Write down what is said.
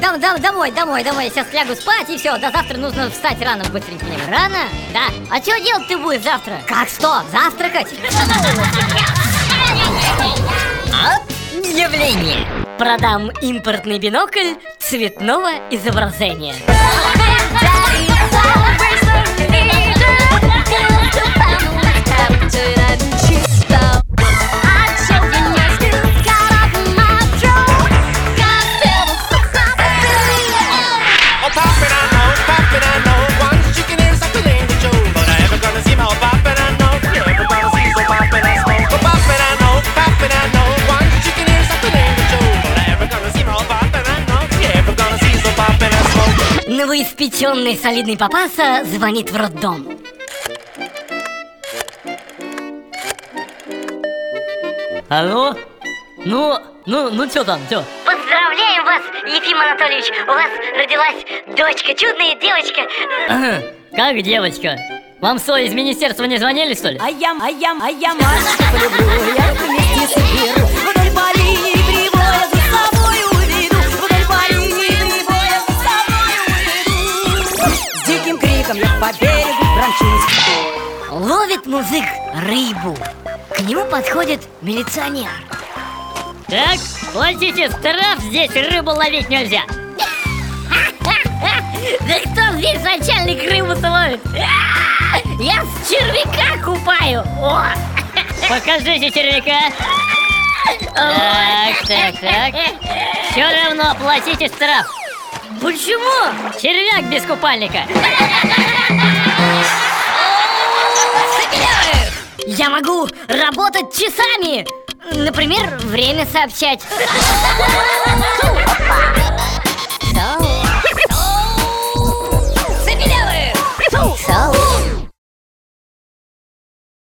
дом, дом, домой, домой, домой. Сейчас лягу спать и все. До завтра нужно встать рано быстренько. Рано? Да. А что делать ты будешь завтра? Как что? Завтракать? Объявление. Продам импортный бинокль цветного изображения. Новоиспеченный солидный папаша звонит в роддом. Алло? Ну, ну, ну что там, что? Поздравляем вас, Ефим Анатольевич! У вас родилась дочка, чудная девочка. Как девочка? Вам что, из министерства не звонили, что ли? А я, а я, а я мальчиков люблю, я вместе соберу по берегу промчусь Ловит музык рыбу. К нему подходит милиционер. Так, платите штраф, здесь рыбу ловить нельзя. Да кто здесь начальник рыбу-то ловит? Я с червяка купаю. Покажите червяка. Так, так, так. Все равно платите штраф. Почему? Червяк без купальника. Я могу работать часами. Например, время сообщать. Цепелявы!